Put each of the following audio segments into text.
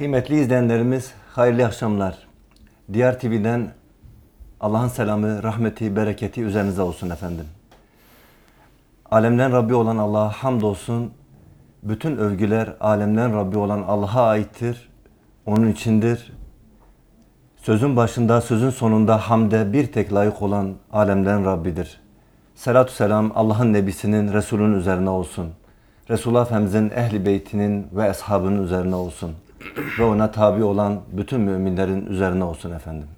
Kıymetli izleyenlerimiz, hayırlı akşamlar. Diğer TV'den Allah'ın selamı, rahmeti, bereketi üzerinize olsun efendim. Alemden Rabbi olan Allah'a hamdolsun. Bütün övgüler alemden Rabbi olan Allah'a aittir. Onun içindir. Sözün başında, sözün sonunda hamde bir tek layık olan alemden Rabbidir. Selatü selam Allah'ın Nebisinin, Resulünün üzerine olsun. Resulullah Efendimizin ehli beytinin ve eshabının üzerine olsun. Ve ona tabi olan bütün müminlerin üzerine olsun efendim.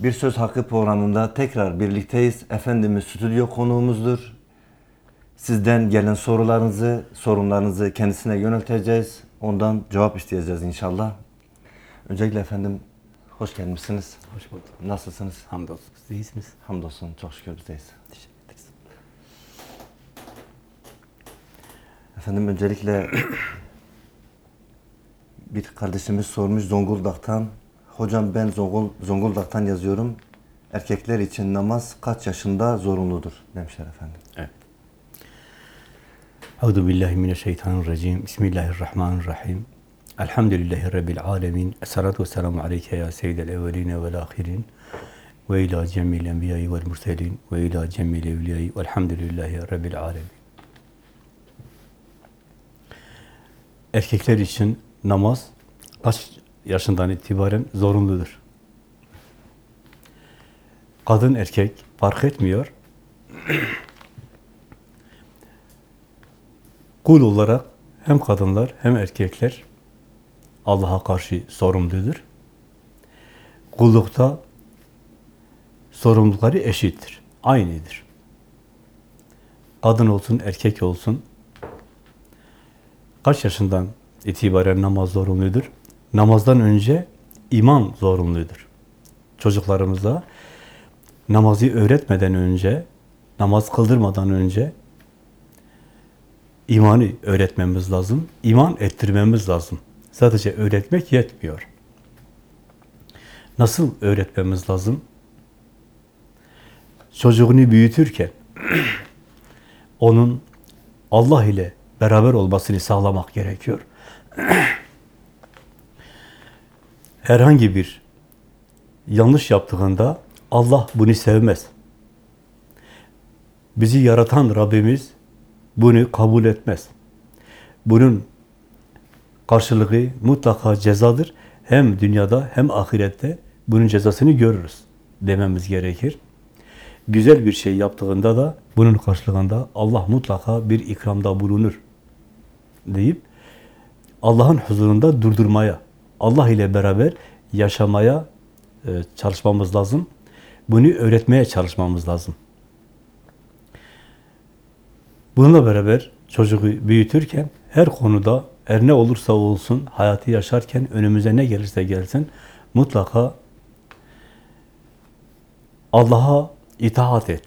Bir Söz Hakkı programında tekrar birlikteyiz. Efendimiz stüdyo konuğumuzdur. Sizden gelen sorularınızı, sorunlarınızı kendisine yönelteceğiz. Ondan cevap isteyeceğiz inşallah. Öncelikle efendim hoş gelmişsiniz. Hoş bulduk. Nasılsınız? Hamdolsun. Siz iyisiniz. Hamdolsun çok şükür bizdeyiz. Teşekkür ederiz. Efendim öncelikle bir kardeşimiz sormuş Zonguldak'tan. Hocam ben Zongul, Zonguldak'tan yazıyorum. Erkekler için namaz kaç yaşında zorunludur demişler efendim. Evet. Euzu billahi mineşşeytanirracim. Bismillahirrahmanirrahim. Elhamdülillahi rabbil alamin. Essalatu vesselamu aleyke ya seyyidel evvelin ve'l ahirin. Ve ila cemil enbiya'i ve'l murselin ve ila cemil evliya'i ve'lhamdülillahi rabbil alamin. Erkekler için namaz kaç yaşından itibaren zorunludur? Kadın erkek fark etmiyor. Kul olarak hem kadınlar hem erkekler Allah'a karşı sorumludur. Kullukta sorumlulukları eşittir, aynıdır. Kadın olsun, erkek olsun kaç yaşından itibaren namaz zorunludur? Namazdan önce iman zorunludur. Çocuklarımıza namazı öğretmeden önce, namaz kıldırmadan önce imanı öğretmemiz lazım, iman ettirmemiz lazım. Sadece öğretmek yetmiyor. Nasıl öğretmemiz lazım? Çocuğunu büyütürken onun Allah ile beraber olmasını sağlamak gerekiyor. Herhangi bir yanlış yaptığında Allah bunu sevmez. Bizi yaratan Rabbimiz bunu kabul etmez. Bunun karşılığı mutlaka cezadır. Hem dünyada hem ahirette bunun cezasını görürüz dememiz gerekir. Güzel bir şey yaptığında da bunun karşılığında Allah mutlaka bir ikramda bulunur deyip Allah'ın huzurunda durdurmaya, Allah ile beraber yaşamaya e, çalışmamız lazım. Bunu öğretmeye çalışmamız lazım. Bununla beraber çocuğu büyütürken her konuda her ne olursa olsun hayatı yaşarken önümüze ne gelirse gelsin mutlaka Allah'a itaat et.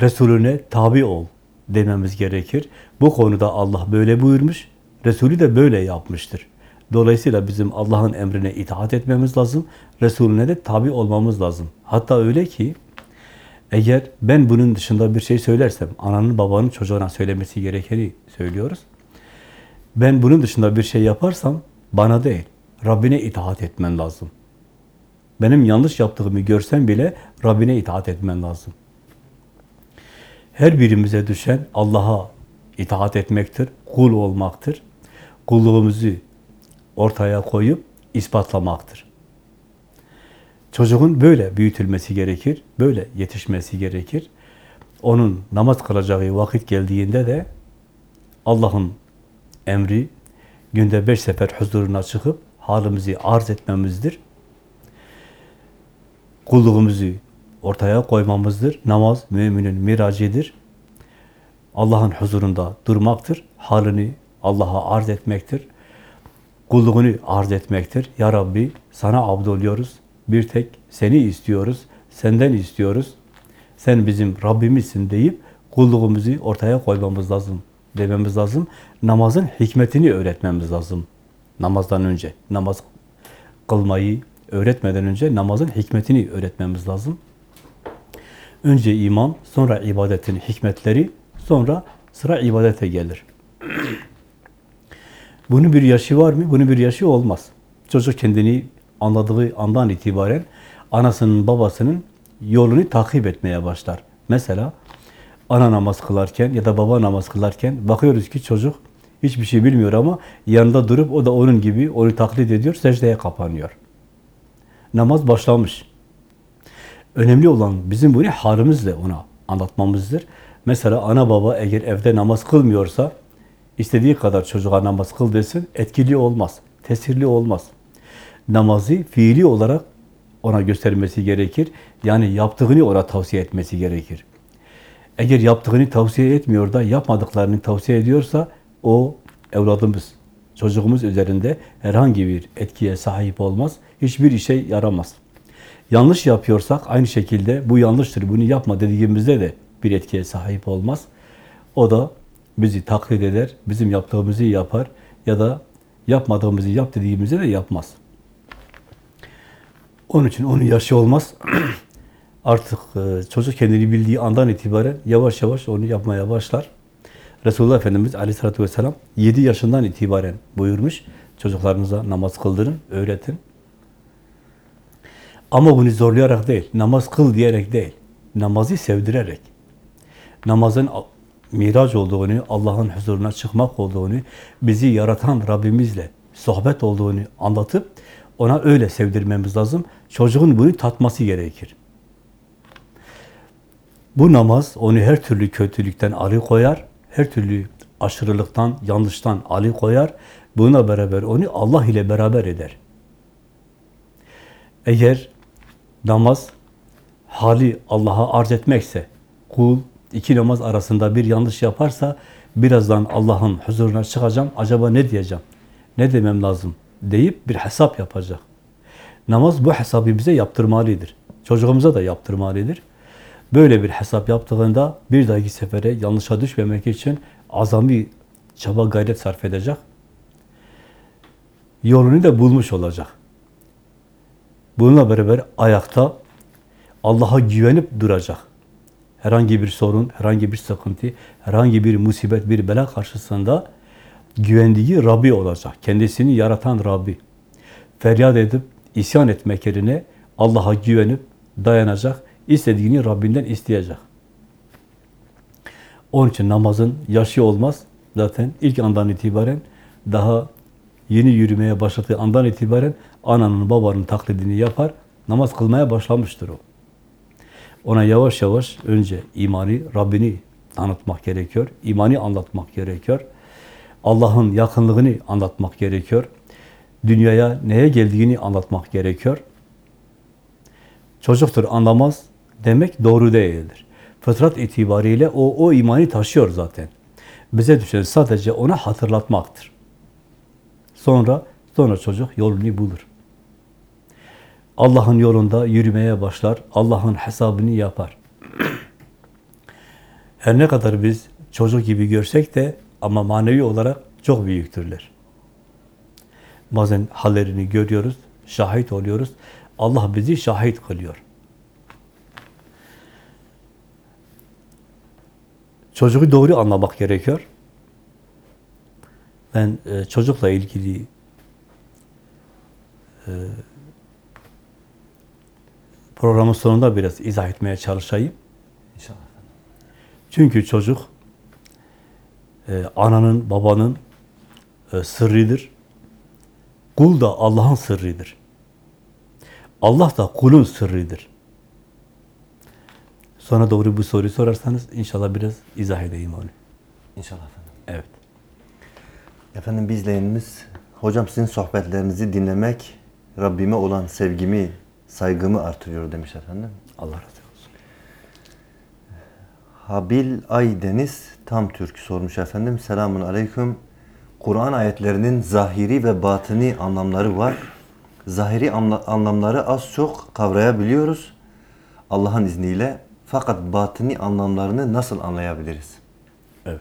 Resulüne tabi ol dememiz gerekir. Bu konuda Allah böyle buyurmuş. Resulü de böyle yapmıştır. Dolayısıyla bizim Allah'ın emrine itaat etmemiz lazım. Resulüne de tabi olmamız lazım. Hatta öyle ki eğer ben bunun dışında bir şey söylersem, ananın babanın çocuğuna söylemesi gerekeni söylüyoruz. Ben bunun dışında bir şey yaparsam bana değil, Rabbine itaat etmen lazım. Benim yanlış yaptığımı görsen bile Rabbine itaat etmen lazım. Her birimize düşen Allah'a itaat etmektir, kul olmaktır. Kulluğumuzu ortaya koyup ispatlamaktır. Çocuğun böyle büyütülmesi gerekir, böyle yetişmesi gerekir. Onun namaz kılacağı vakit geldiğinde de Allah'ın emri günde beş sefer huzuruna çıkıp halimizi arz etmemizdir. Kulluğumuzu ortaya koymamızdır. Namaz müminin miracidir. Allah'ın huzurunda durmaktır. Halini Allah'a arz etmektir. Kulluğunu arz etmektir. Ya Rabbi sana abdoluyoruz. Bir tek seni istiyoruz. Senden istiyoruz. Sen bizim Rabbimizsin deyip kulluğumuzu ortaya koymamız lazım. Dememiz lazım. Namazın hikmetini öğretmemiz lazım. Namazdan önce. Namaz kılmayı öğretmeden önce namazın hikmetini öğretmemiz lazım. Önce iman, sonra ibadetin hikmetleri, sonra sıra ibadete gelir. Bunun bir yaşı var mı? Bunun bir yaşı olmaz. Çocuk kendini anladığı andan itibaren anasının babasının yolunu takip etmeye başlar. Mesela ana namaz kılarken ya da baba namaz kılarken bakıyoruz ki çocuk hiçbir şey bilmiyor ama yanında durup o da onun gibi onu taklit ediyor, secdeye kapanıyor. Namaz başlamış. Önemli olan bizim bunu halimizle ona anlatmamızdır. Mesela ana baba eğer evde namaz kılmıyorsa istediği kadar çocuğa namaz kıl desin etkili olmaz, tesirli olmaz. Namazı fiili olarak ona göstermesi gerekir. Yani yaptığını ona tavsiye etmesi gerekir. Eğer yaptığını tavsiye etmiyor da yapmadıklarını tavsiye ediyorsa o evladımız, çocuğumuz üzerinde herhangi bir etkiye sahip olmaz. Hiçbir işe yaramaz. Yanlış yapıyorsak aynı şekilde bu yanlıştır, bunu yapma dediğimizde de bir etkiye sahip olmaz. O da bizi taklit eder, bizim yaptığımızı yapar ya da yapmadığımızı yap dediğimizde de yapmaz. Onun için onun yaşı olmaz. Artık e, çocuk kendini bildiği andan itibaren yavaş yavaş onu yapmaya başlar. Resulullah Efendimiz Aleyhisselatü Vesselam 7 yaşından itibaren buyurmuş. Çocuklarınıza namaz kıldırın, öğretin. Ama bunu zorlayarak değil, namaz kıl diyerek değil, namazı sevdirerek. Namazın miraç olduğunu, Allah'ın huzuruna çıkmak olduğunu, bizi yaratan Rabbimizle sohbet olduğunu anlatıp ona öyle sevdirmemiz lazım. Çocuğun bunu tatması gerekir. Bu namaz onu her türlü kötülükten alıkoyar, her türlü aşırılıktan, yanlıştan alıkoyar. Buna beraber onu Allah ile beraber eder. Eğer namaz hali Allah'a arz etmekse, kul iki namaz arasında bir yanlış yaparsa, birazdan Allah'ın huzuruna çıkacağım, acaba ne diyeceğim, ne demem lazım deyip bir hesap yapacak. Namaz bu hesabı bize yaptırmalıdır. Çocuğumuza da yaptırmalıdır. Böyle bir hesap yaptığında bir dahaki sefere yanlışa düşmemek için azami çaba gayret sarf edecek. Yolunu da bulmuş olacak. Bununla beraber ayakta Allah'a güvenip duracak. Herhangi bir sorun, herhangi bir sıkıntı, herhangi bir musibet, bir bela karşısında güvendiği Rabbi olacak. Kendisini yaratan Rabbi. Feryat edip isyan etmek yerine Allah'a güvenip dayanacak, istediğini Rabbinden isteyecek. Onun için namazın yaşı olmaz. Zaten ilk andan itibaren daha yeni yürümeye başladığı andan itibaren ananın babanın taklidini yapar, namaz kılmaya başlamıştır o. Ona yavaş yavaş önce imani, Rabbini tanıtmak gerekiyor, imani anlatmak gerekiyor. Allah'ın yakınlığını anlatmak gerekiyor. Dünyaya neye geldiğini anlatmak gerekiyor. Çocuktur anlamaz demek doğru değildir. Fıtrat itibariyle o, o imani taşıyor zaten. Bize düşen sadece ona hatırlatmaktır. Sonra, sonra çocuk yolunu bulur. Allah'ın yolunda yürümeye başlar, Allah'ın hesabını yapar. Her ne kadar biz çocuk gibi görsek de ama manevi olarak çok büyüktürler. Bazen hallerini görüyoruz, şahit oluyoruz. Allah bizi şahit kılıyor. Çocuğu doğru anlamak gerekiyor. Ben e, çocukla ilgili e, programın sonunda biraz izah etmeye çalışayım. İnşallah. Çünkü çocuk e, ananın, babanın e, sırrıdır. Kul da Allah'ın sırrıdır. Allah da kulun sırrıdır. Sonra doğru bu soruyu sorarsanız inşallah biraz izah edeyim onu. İnşallah efendim. Evet. Efendim bir izleyenimiz, hocam sizin sohbetlerinizi dinlemek Rabbime olan sevgimi, saygımı artırıyor demiş efendim. Allah razı olsun. Habil Aydeniz Tam Türk sormuş efendim. Selamun aleyküm. Kur'an ayetlerinin zahiri ve batini anlamları var. Zahiri anla- anlamları az çok kavrayabiliyoruz Allah'ın izniyle. Fakat batini anlamlarını nasıl anlayabiliriz? Evet.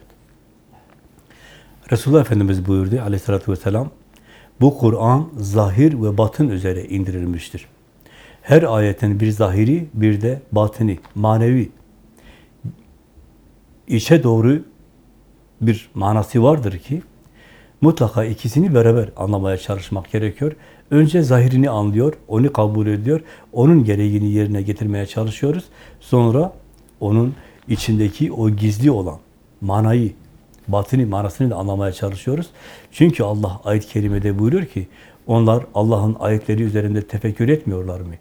Resulullah Efendimiz buyurdu aleyhissalatü vesselam, bu Kur'an zahir ve batın üzere indirilmiştir. Her ayetin bir zahiri, bir de batini, manevi, içe doğru bir manası vardır ki, Mutlaka ikisini beraber anlamaya çalışmak gerekiyor. Önce zahirini anlıyor, onu kabul ediyor, onun gereğini yerine getirmeye çalışıyoruz. Sonra onun içindeki o gizli olan manayı, batını, manasını da anlamaya çalışıyoruz. Çünkü Allah ayet-i kerimede buyuruyor ki, onlar Allah'ın ayetleri üzerinde tefekkür etmiyorlar mı?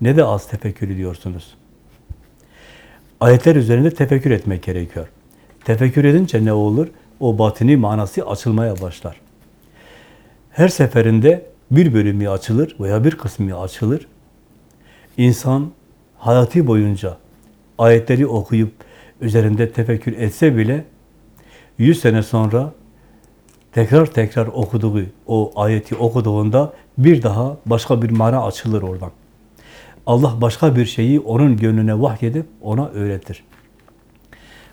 Ne de az tefekkür ediyorsunuz? Ayetler üzerinde tefekkür etmek gerekiyor. Tefekkür edince ne olur? O batini manası açılmaya başlar. Her seferinde bir bölümü açılır veya bir kısmı açılır. İnsan hayatı boyunca ayetleri okuyup üzerinde tefekkür etse bile 100 sene sonra tekrar tekrar okuduğu o ayeti okuduğunda bir daha başka bir mana açılır oradan. Allah başka bir şeyi onun gönlüne vahyedip ona öğretir.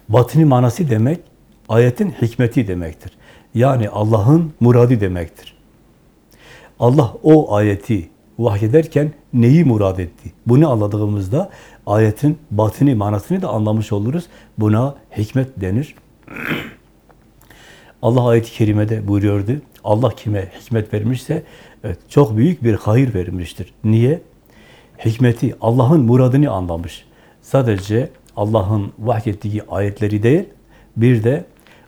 Batini manası demek, ayetin hikmeti demektir. Yani Allah'ın muradı demektir. Allah o ayeti vahyederken neyi murad etti? Bunu anladığımızda ayetin batini manasını da anlamış oluruz. Buna hikmet denir. Allah ayet-i kerimede buyuruyordu. Allah kime hikmet vermişse evet, çok büyük bir hayır vermiştir. Niye? Hikmeti, Allah'ın muradını anlamış. Sadece Allah'ın vahyettiği ayetleri değil, bir de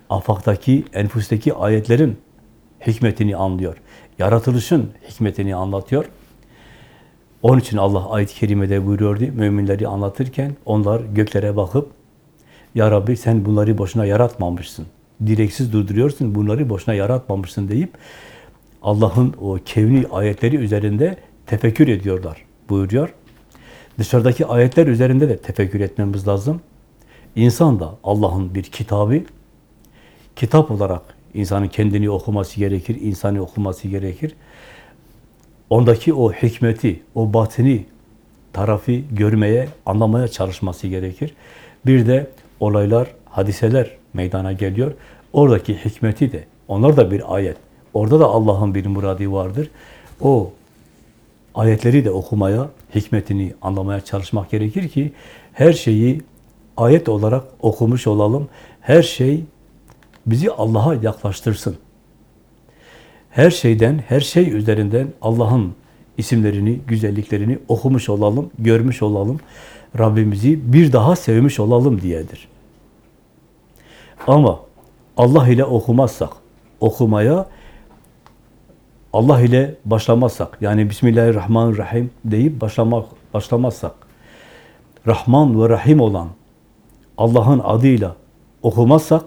afaktaki, enfusteki ayetlerin hikmetini anlıyor. Yaratılışın hikmetini anlatıyor. Onun için Allah ayet-i kerimede buyuruyordu, müminleri anlatırken onlar göklere bakıp, Ya Rabbi sen bunları boşuna yaratmamışsın. Direksiz durduruyorsun, bunları boşuna yaratmamışsın deyip, Allah'ın o kevni ayetleri üzerinde tefekkür ediyorlar buyuruyor. Dışarıdaki ayetler üzerinde de tefekkür etmemiz lazım. İnsan da Allah'ın bir kitabı, kitap olarak insanın kendini okuması gerekir, insanı okuması gerekir. Ondaki o hikmeti, o batini tarafı görmeye, anlamaya çalışması gerekir. Bir de olaylar, hadiseler meydana geliyor. Oradaki hikmeti de, onlar da bir ayet. Orada da Allah'ın bir muradi vardır. O ayetleri de okumaya, hikmetini anlamaya çalışmak gerekir ki her şeyi ayet olarak okumuş olalım. Her şey bizi Allah'a yaklaştırsın. Her şeyden, her şey üzerinden Allah'ın isimlerini, güzelliklerini okumuş olalım, görmüş olalım. Rabbimizi bir daha sevmiş olalım diyedir. Ama Allah ile okumazsak, okumaya Allah ile başlamazsak, yani Bismillahirrahmanirrahim deyip başlamak, başlamazsak, Rahman ve Rahim olan Allah'ın adıyla okumazsak,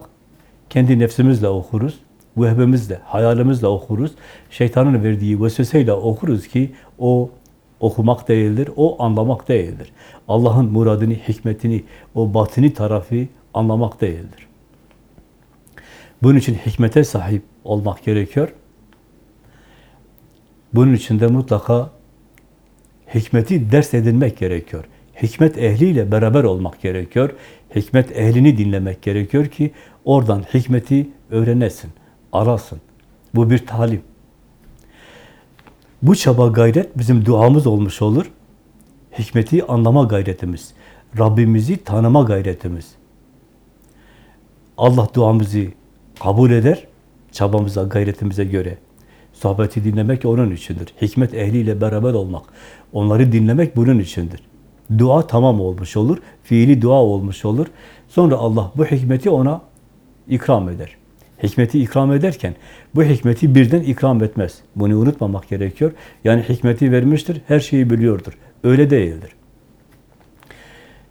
kendi nefsimizle okuruz, vehbemizle, hayalimizle okuruz, şeytanın verdiği vesveseyle okuruz ki o okumak değildir, o anlamak değildir. Allah'ın muradını, hikmetini, o batini tarafı anlamak değildir. Bunun için hikmete sahip olmak gerekiyor. Bunun için de mutlaka hikmeti ders edinmek gerekiyor. Hikmet ehliyle beraber olmak gerekiyor. Hikmet ehlini dinlemek gerekiyor ki oradan hikmeti öğrenesin, arasın. Bu bir talim. Bu çaba gayret bizim duamız olmuş olur. Hikmeti anlama gayretimiz. Rabbimizi tanıma gayretimiz. Allah duamızı kabul eder, çabamıza, gayretimize göre. Sohbeti dinlemek onun içindir. Hikmet ehliyle beraber olmak, onları dinlemek bunun içindir. Dua tamam olmuş olur, fiili dua olmuş olur. Sonra Allah bu hikmeti ona ikram eder. Hikmeti ikram ederken bu hikmeti birden ikram etmez. Bunu unutmamak gerekiyor. Yani hikmeti vermiştir, her şeyi biliyordur. Öyle değildir.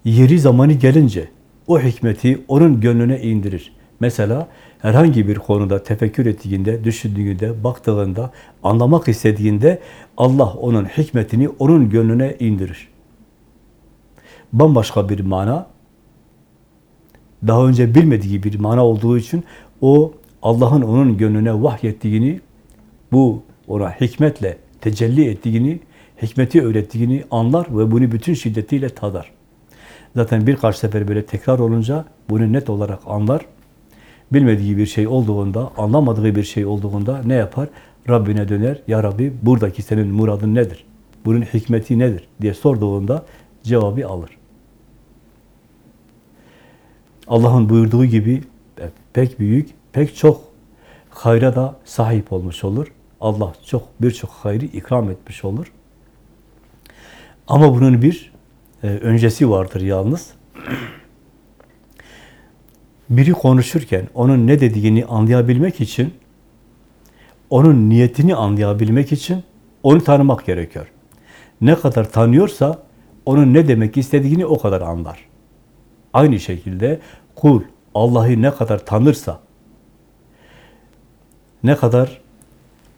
Yeri zamanı gelince o hikmeti onun gönlüne indirir. Mesela herhangi bir konuda tefekkür ettiğinde, düşündüğünde, baktığında, anlamak istediğinde Allah onun hikmetini onun gönlüne indirir. Bambaşka bir mana, daha önce bilmediği bir mana olduğu için o Allah'ın onun gönlüne vahyettiğini, bu ona hikmetle tecelli ettiğini, hikmeti öğrettiğini anlar ve bunu bütün şiddetiyle tadar. Zaten birkaç sefer böyle tekrar olunca bunu net olarak anlar. Bilmediği bir şey olduğunda, anlamadığı bir şey olduğunda ne yapar? Rabbine döner. Ya Rabbi buradaki senin muradın nedir? Bunun hikmeti nedir? diye sorduğunda cevabı alır. Allah'ın buyurduğu gibi pek büyük, pek çok hayra da sahip olmuş olur. Allah çok birçok hayrı ikram etmiş olur. Ama bunun bir e, öncesi vardır yalnız. Biri konuşurken onun ne dediğini anlayabilmek için, onun niyetini anlayabilmek için onu tanımak gerekiyor. Ne kadar tanıyorsa onun ne demek istediğini o kadar anlar. Aynı şekilde kul Allah'ı ne kadar tanırsa, ne kadar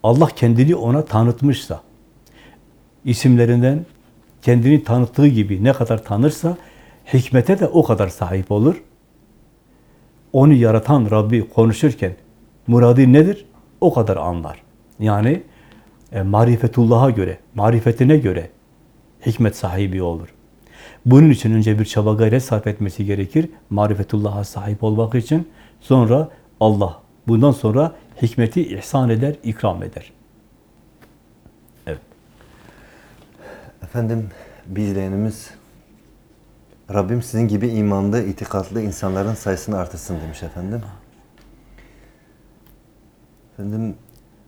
Allah kendini ona tanıtmışsa, isimlerinden kendini tanıttığı gibi ne kadar tanırsa, hikmete de o kadar sahip olur. Onu yaratan Rabbi konuşurken muradı nedir? O kadar anlar. Yani e, marifetullah'a göre, marifetine göre hikmet sahibi olur. Bunun için önce bir çaba gayret sarf etmesi gerekir. Marifetullah'a sahip olmak için. Sonra Allah. Bundan sonra hikmeti ihsan eder, ikram eder. Evet. Efendim bir izleyenimiz Rabbim sizin gibi imanlı, itikatlı insanların sayısını artırsın demiş efendim. Efendim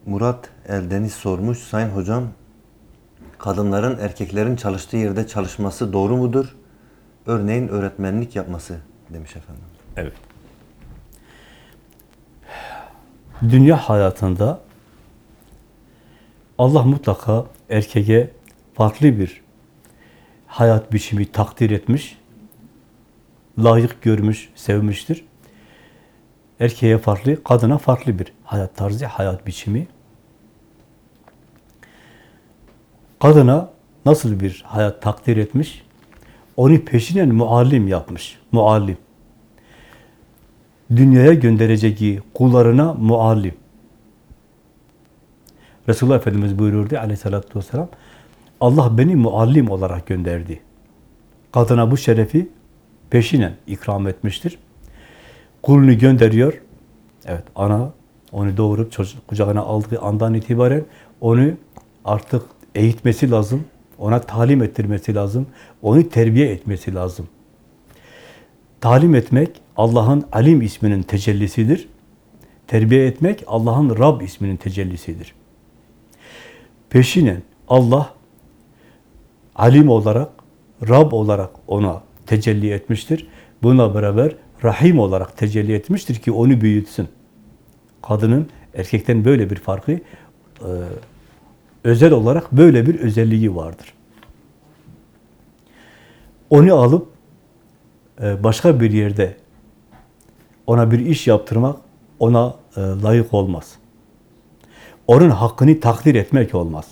Murat Eldeniz sormuş. Sayın hocam kadınların erkeklerin çalıştığı yerde çalışması doğru mudur? Örneğin öğretmenlik yapması demiş efendim. Evet. Dünya hayatında Allah mutlaka erkeğe farklı bir hayat biçimi takdir etmiş, layık görmüş, sevmiştir. Erkeğe farklı, kadına farklı bir hayat tarzı, hayat biçimi. Kadına nasıl bir hayat takdir etmiş? Onu peşinen muallim yapmış, muallim. Dünyaya göndereceği kullarına muallim. Resulullah Efendimiz buyururdu aleyhissalatü vesselam, Allah beni muallim olarak gönderdi. Kadına bu şerefi peşinen ikram etmiştir. Kulunu gönderiyor. Evet, ana onu doğurup çocuk kucağına aldığı andan itibaren onu artık eğitmesi lazım. Ona talim ettirmesi lazım. Onu terbiye etmesi lazım. Talim etmek Allah'ın Alim isminin tecellisidir. Terbiye etmek Allah'ın Rab isminin tecellisidir. Peşinen Allah alim olarak, Rab olarak ona tecelli etmiştir. Buna beraber Rahim olarak tecelli etmiştir ki onu büyütsün. Kadının erkekten böyle bir farkı, e, özel olarak böyle bir özelliği vardır. Onu alıp e, başka bir yerde ona bir iş yaptırmak ona e, layık olmaz. Onun hakkını takdir etmek olmaz.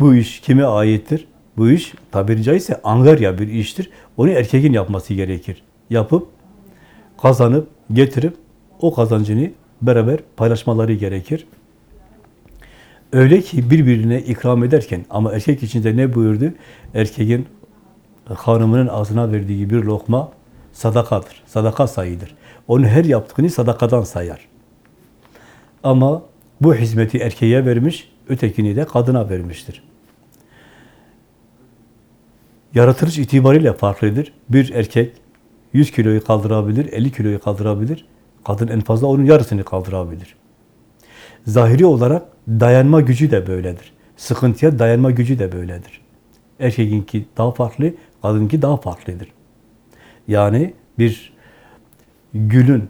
Bu iş kime aittir? Bu iş tabiri caizse angarya bir iştir. Onu erkeğin yapması gerekir. Yapıp, kazanıp, getirip o kazancını beraber paylaşmaları gerekir. Öyle ki birbirine ikram ederken ama erkek içinde ne buyurdu? Erkeğin hanımının ağzına verdiği bir lokma sadakadır. Sadaka sayıdır. Onun her yaptığını sadakadan sayar. Ama bu hizmeti erkeğe vermiş, ötekini de kadına vermiştir. Yaratılış itibariyle farklıdır. Bir erkek 100 kiloyu kaldırabilir, 50 kiloyu kaldırabilir. Kadın en fazla onun yarısını kaldırabilir. Zahiri olarak dayanma gücü de böyledir. Sıkıntıya dayanma gücü de böyledir. Erkeğinki daha farklı, kadınki daha farklıdır. Yani bir gülün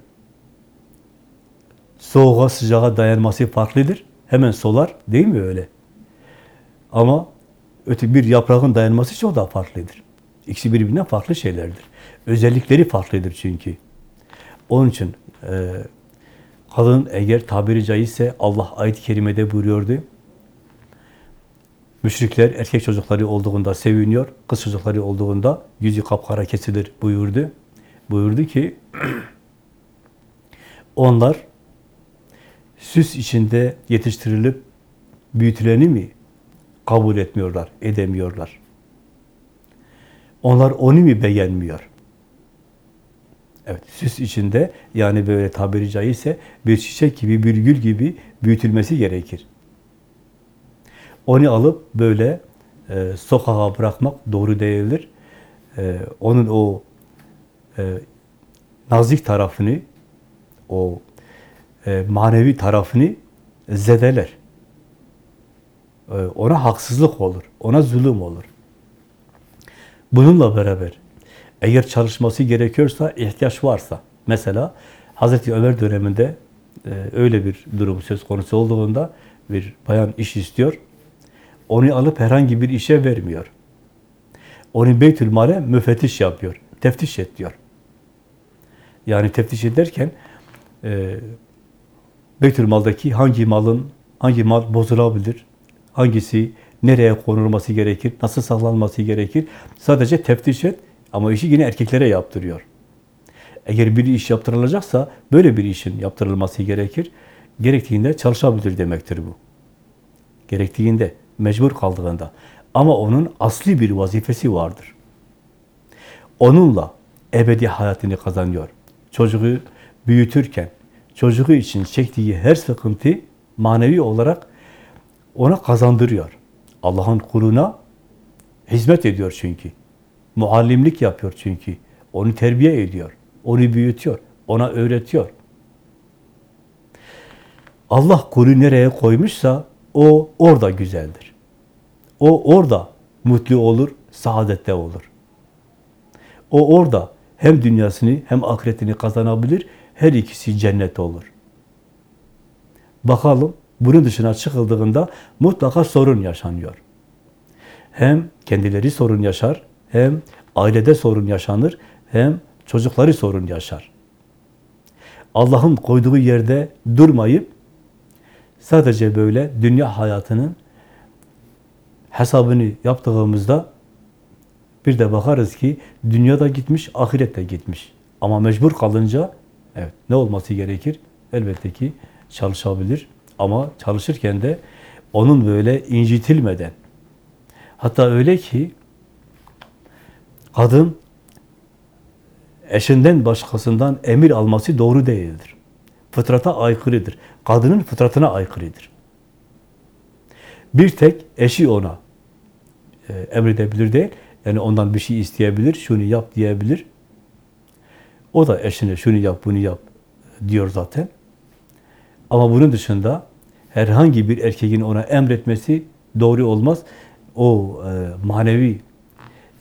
soğuğa sıcağa dayanması farklıdır. Hemen solar değil mi öyle? Ama öte bir yaprağın dayanması çok daha farklıdır. İkisi birbirinden farklı şeylerdir. Özellikleri farklıdır çünkü. Onun için e, kadın eğer tabiri caizse Allah ayet-i kerimede buyuruyordu. Müşrikler erkek çocukları olduğunda seviniyor, kız çocukları olduğunda yüzü kapkara kesilir buyurdu. Buyurdu ki onlar süs içinde yetiştirilip büyütüleni mi kabul etmiyorlar, edemiyorlar? Onlar onu mu beğenmiyor? Evet, süs içinde yani böyle tabiri caizse bir çiçek gibi, bir gül gibi büyütülmesi gerekir. Onu alıp böyle e, sokağa bırakmak doğru değildir. E, onun o e, nazik tarafını, o e, manevi tarafını zedeler. E, ona haksızlık olur, ona zulüm olur. Bununla beraber eğer çalışması gerekiyorsa, ihtiyaç varsa, mesela Hazreti Ömer döneminde e, öyle bir durum söz konusu olduğunda bir bayan iş istiyor, onu alıp herhangi bir işe vermiyor. Onu Beytülmal'e müfettiş yapıyor, teftiş et diyor. Yani teftiş ederken e, Beytülmal'daki hangi malın, hangi mal bozulabilir, hangisi nereye konulması gerekir, nasıl saklanması gerekir, sadece teftiş et ama işi yine erkeklere yaptırıyor. Eğer bir iş yaptırılacaksa böyle bir işin yaptırılması gerekir. Gerektiğinde çalışabilir demektir bu. Gerektiğinde, mecbur kaldığında. Ama onun asli bir vazifesi vardır. Onunla ebedi hayatını kazanıyor. Çocuğu büyütürken, çocuğu için çektiği her sıkıntı manevi olarak ona kazandırıyor. Allah'ın kuluna hizmet ediyor çünkü. Muallimlik yapıyor çünkü. Onu terbiye ediyor. Onu büyütüyor. Ona öğretiyor. Allah kulu nereye koymuşsa o orada güzeldir. O orada mutlu olur, saadette olur. O orada hem dünyasını hem ahiretini kazanabilir, her ikisi cennet olur. Bakalım bunun dışına çıkıldığında mutlaka sorun yaşanıyor. Hem kendileri sorun yaşar, hem ailede sorun yaşanır, hem çocukları sorun yaşar. Allah'ın koyduğu yerde durmayıp sadece böyle dünya hayatının hesabını yaptığımızda bir de bakarız ki dünyada gitmiş, ahirette gitmiş. Ama mecbur kalınca evet ne olması gerekir? Elbette ki çalışabilir. Ama çalışırken de onun böyle incitilmeden hatta öyle ki kadın eşinden başkasından emir alması doğru değildir. Fıtrata aykırıdır. Kadının fıtratına aykırıdır. Bir tek eşi ona e, emredebilir değil. Yani ondan bir şey isteyebilir, şunu yap diyebilir. O da eşine şunu yap, bunu yap diyor zaten. Ama bunun dışında herhangi bir erkeğin ona emretmesi doğru olmaz. O e, manevi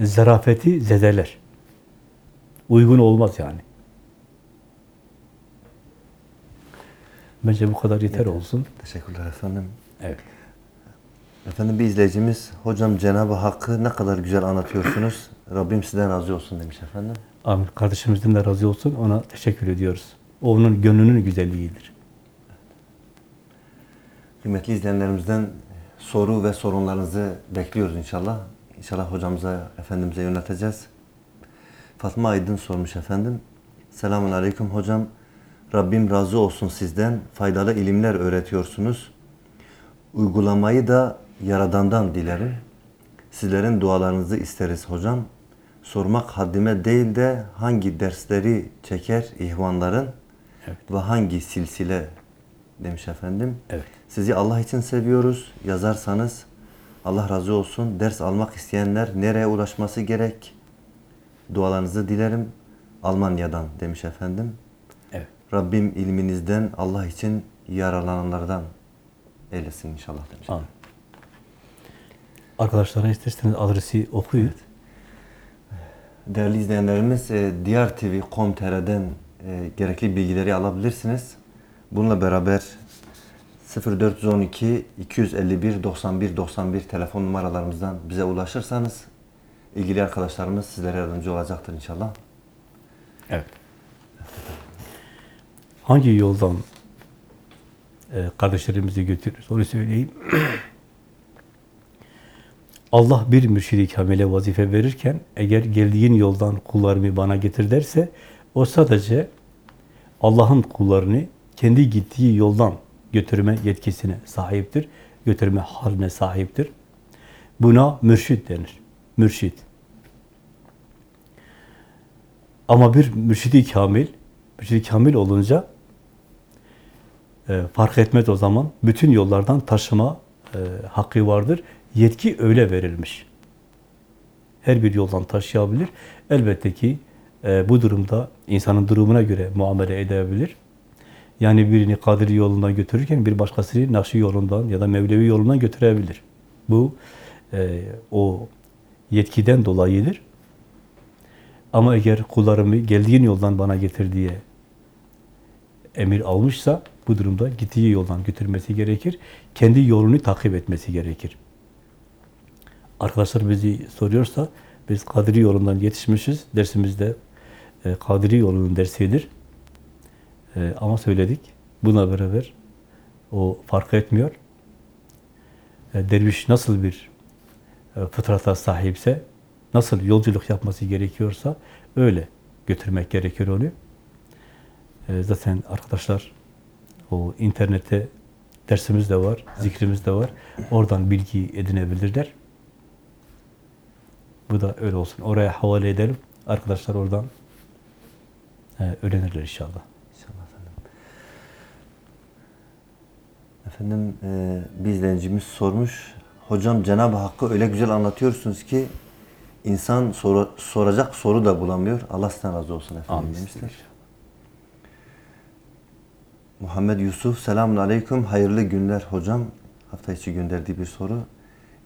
zarafeti zedeler. Uygun olmaz yani. Bence bu kadar yeter, Yeter. olsun. Teşekkürler efendim. Evet. Efendim bir izleyicimiz, hocam Cenab-ı Hakk'ı ne kadar güzel anlatıyorsunuz. Rabbim sizden razı olsun demiş efendim. Amin. Kardeşimizden de razı olsun. Ona teşekkür ediyoruz. O onun gönlünün güzelliğidir. Kıymetli izleyenlerimizden soru ve sorunlarınızı bekliyoruz inşallah. İnşallah hocamıza, efendimize yönelteceğiz. Fatma Aydın sormuş efendim. Selamun Aleyküm hocam. Rabbim razı olsun sizden. Faydalı ilimler öğretiyorsunuz. Uygulamayı da Yaradan'dan dilerim. Sizlerin dualarınızı isteriz hocam. Sormak haddime değil de hangi dersleri çeker ihvanların ve hangi silsile demiş efendim. Evet. Sizi Allah için seviyoruz. Yazarsanız Allah razı olsun. Ders almak isteyenler nereye ulaşması gerek? Dualarınızı dilerim. Almanya'dan demiş efendim. Evet. Rabbim ilminizden Allah için yaralananlardan eylesin inşallah demiş. Amin. Arkadaşlara isterseniz adresi okuyun. Değerli izleyenlerimiz e, TV.com.tr'den e, gerekli bilgileri alabilirsiniz. Bununla beraber 0412 251 91 91 telefon numaralarımızdan bize ulaşırsanız ilgili arkadaşlarımız sizlere yardımcı olacaktır inşallah. Evet. Hangi yoldan e, kardeşlerimizi götürürüz onu söyleyeyim. Allah bir mürşidi kamile vazife verirken eğer geldiğin yoldan kullarımı bana getir derse o sadece Allah'ın kullarını kendi gittiği yoldan götürme yetkisine sahiptir. Götürme haline sahiptir. Buna mürşit denir. Mürşit. Ama bir mürşidi kamil, mürşidi kamil olunca e, fark etmez o zaman. Bütün yollardan taşıma e, hakkı vardır. Yetki öyle verilmiş. Her bir yoldan taşıyabilir. Elbette ki e, bu durumda insanın durumuna göre muamele edebilir. Yani birini Kadiri yolundan götürürken bir başkasını Nakşi yolundan ya da Mevlevi yolundan götürebilir. Bu e, o yetkiden dolayıdır. Ama eğer kullarımı geldiğin yoldan bana getir diye emir almışsa bu durumda gittiği yoldan götürmesi gerekir. Kendi yolunu takip etmesi gerekir. Arkadaşlar bizi soruyorsa biz Kadiri yolundan yetişmişiz. Dersimizde e, Kadiri yolunun dersidir. E, ama söyledik. Buna beraber o fark etmiyor. E, derviş nasıl bir e, fıtrata sahipse, nasıl yolculuk yapması gerekiyorsa öyle götürmek gerekir onu. E, zaten arkadaşlar o internette dersimiz de var, zikrimiz de var. Oradan bilgi edinebilirler. Bu da öyle olsun. Oraya havale edelim. Arkadaşlar oradan e, öğrenirler inşallah. İnşallah efendim. Efendim e, bir izleyicimiz sormuş. Hocam Cenab-ı Hakk'ı öyle güzel anlatıyorsunuz ki insan sor- soracak soru da bulamıyor. Allah sizden razı olsun efendim Amin. demişler. Muhammed Yusuf, selamun aleyküm, hayırlı günler hocam. Hafta içi gönderdiği bir soru.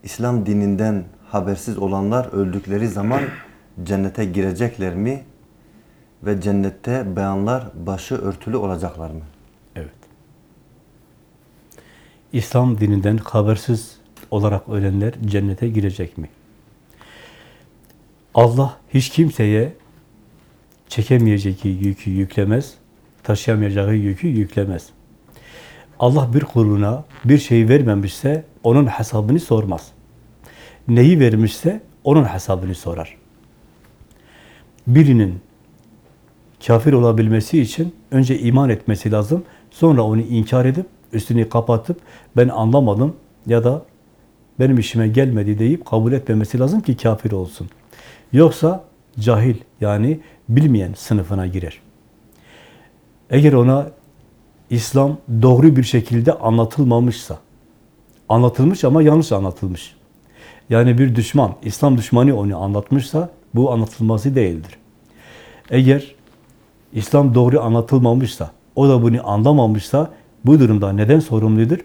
İslam dininden habersiz olanlar öldükleri zaman cennete girecekler mi? Ve cennette beyanlar başı örtülü olacaklar mı? Evet. İslam dininden habersiz olarak ölenler cennete girecek mi? Allah hiç kimseye çekemeyeceği yükü yüklemez, taşıyamayacağı yükü yüklemez. Allah bir kuluna bir şey vermemişse onun hesabını sormaz. Neyi vermişse onun hesabını sorar. Birinin kafir olabilmesi için önce iman etmesi lazım. Sonra onu inkar edip, üstünü kapatıp ben anlamadım ya da benim işime gelmedi deyip kabul etmemesi lazım ki kafir olsun. Yoksa cahil yani bilmeyen sınıfına girer. Eğer ona İslam doğru bir şekilde anlatılmamışsa, anlatılmış ama yanlış anlatılmış. Yani bir düşman, İslam düşmanı onu anlatmışsa bu anlatılması değildir. Eğer İslam doğru anlatılmamışsa, o da bunu anlamamışsa bu durumda neden sorumludur?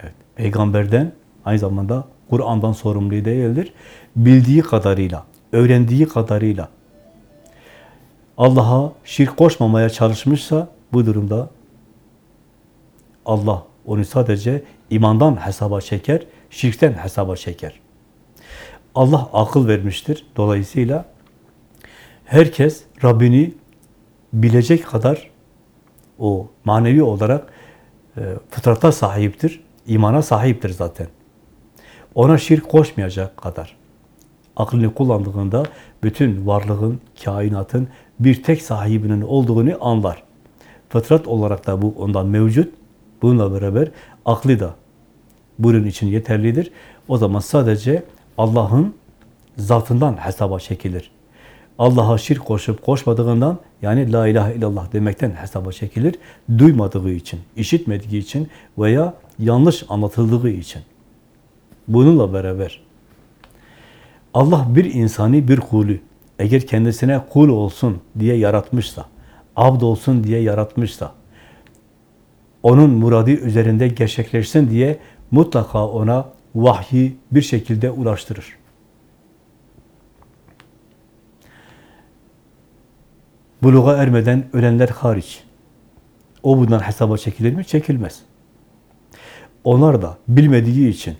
Evet, peygamberden aynı zamanda Kur'an'dan sorumlu değildir. Bildiği kadarıyla, öğrendiği kadarıyla Allah'a şirk koşmamaya çalışmışsa bu durumda Allah onu sadece imandan hesaba çeker, şirkten hesaba çeker. Allah akıl vermiştir. Dolayısıyla herkes Rabbini bilecek kadar o manevi olarak fıtrata sahiptir, imana sahiptir zaten. Ona şirk koşmayacak kadar. Aklını kullandığında bütün varlığın, kainatın bir tek sahibinin olduğunu anlar. Fıtrat olarak da bu ondan mevcut. Bununla beraber aklı da bunun için yeterlidir. O zaman sadece Allah'ın zatından hesaba çekilir. Allah'a şirk koşup koşmadığından yani la ilahe illallah demekten hesaba çekilir. Duymadığı için, işitmediği için veya yanlış anlatıldığı için. Bununla beraber Allah bir insanı, bir kulü eğer kendisine kul olsun diye yaratmışsa, abd olsun diye yaratmışsa, onun muradı üzerinde gerçekleşsin diye mutlaka ona vahyi bir şekilde ulaştırır. Buluğa ermeden ölenler hariç. O bundan hesaba çekilir mi? Çekilmez. Onlar da bilmediği için,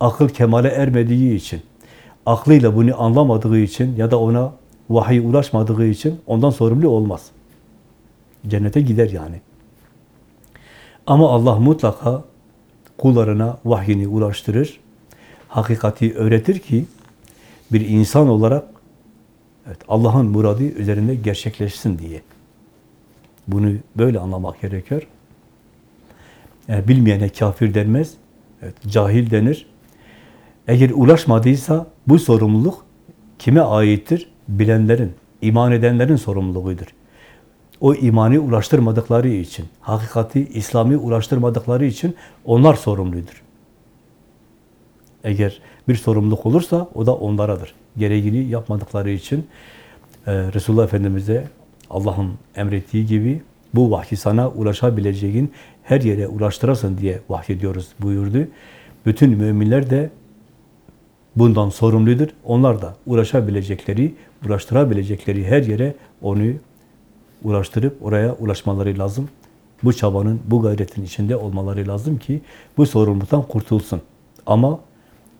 akıl kemale ermediği için, aklıyla bunu anlamadığı için ya da ona vahiy ulaşmadığı için ondan sorumlu olmaz. Cennete gider yani. Ama Allah mutlaka kullarına vahyini ulaştırır, hakikati öğretir ki bir insan olarak evet, Allah'ın muradı üzerinde gerçekleşsin diye. Bunu böyle anlamak gerekiyor. Yani bilmeyene kafir denmez, evet, cahil denir. Eğer ulaşmadıysa bu sorumluluk kime aittir? Bilenlerin, iman edenlerin sorumluluğudur. O imanı ulaştırmadıkları için, hakikati, İslam'ı ulaştırmadıkları için onlar sorumludur. Eğer bir sorumluluk olursa o da onlaradır. Gereğini yapmadıkları için e, Resulullah Efendimiz'e Allah'ın emrettiği gibi bu vahyi sana ulaşabileceğin her yere ulaştırasın diye vahyediyoruz buyurdu. Bütün müminler de bundan sorumludur. Onlar da ulaşabilecekleri, ulaştırabilecekleri her yere onu ulaştırıp oraya ulaşmaları lazım. Bu çabanın, bu gayretin içinde olmaları lazım ki bu sorumluluktan kurtulsun. Ama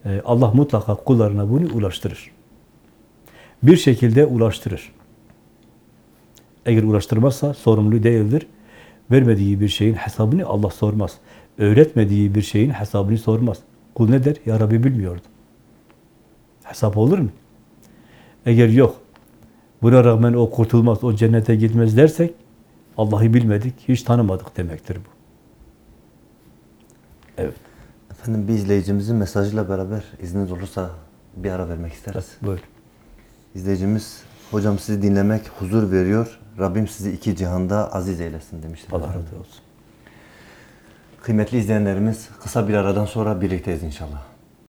e, Allah mutlaka kullarına bunu ulaştırır. Bir şekilde ulaştırır. Eğer ulaştırmazsa sorumlu değildir. Vermediği bir şeyin hesabını Allah sormaz. Öğretmediği bir şeyin hesabını sormaz. Kul ne der? Ya Rabbi bilmiyordum. Hesap olur mu? Eğer yok, buna rağmen o kurtulmaz, o cennete gitmez dersek, Allah'ı bilmedik, hiç tanımadık demektir bu. Evet, Efendim bir izleyicimizin mesajıyla beraber izniniz olursa bir ara vermek isteriz. buyur. İzleyicimiz, hocam sizi dinlemek huzur veriyor. Rabbim sizi iki cihanda aziz eylesin demişler. Allah razı olsun. Kıymetli izleyenlerimiz, kısa bir aradan sonra birlikteyiz inşallah.